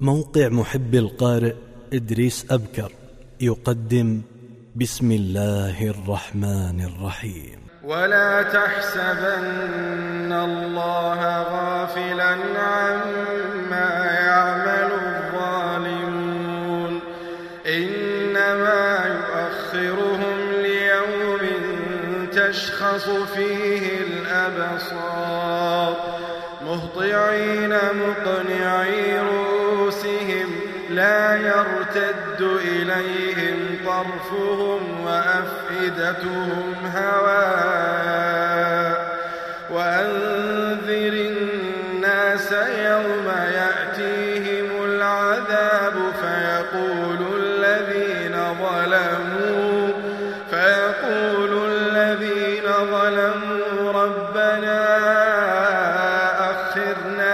موقع محب القارئ إدريس أبكر يقدم بسم الله الرحمن الرحيم. ولا تحسبن الله غافلا عما يعمل الظالمون. إنما يؤخرهم ليوم تشخص فيه الأبصار. مهطعين مقنعي رؤوسهم لا يرتد إليهم طرفهم وأفئدتهم هواء وأنذر الناس يوم يأتيهم العذاب فيقول الذين ظلموا فيقول الذين ظلموا ربنا أخرنا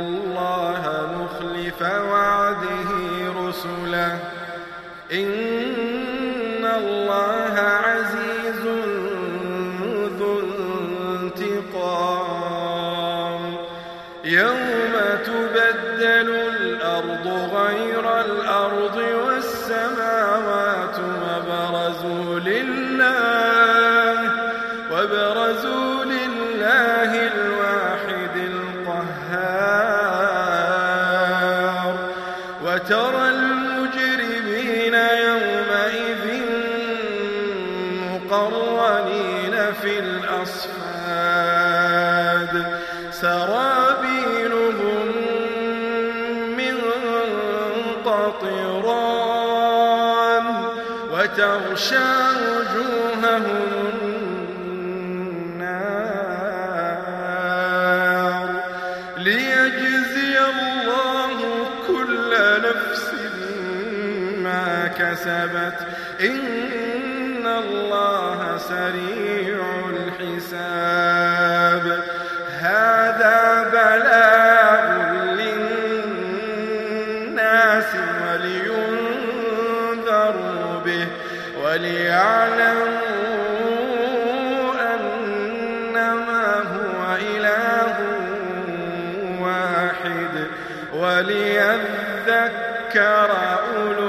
الله مخلف وعده رسله إن الله عزيز ذو انتقام يوم تبدل الأرض غير الأرض وترى المجرمين يومئذ مقرنين في الأصفاد. سرابيلهم من قطران وتغشى وجوههم كسبت. إن الله سريع الحساب. هذا بلاغ للناس ولينذروا به وليعلموا أنما هو إله واحد وليذكر أولو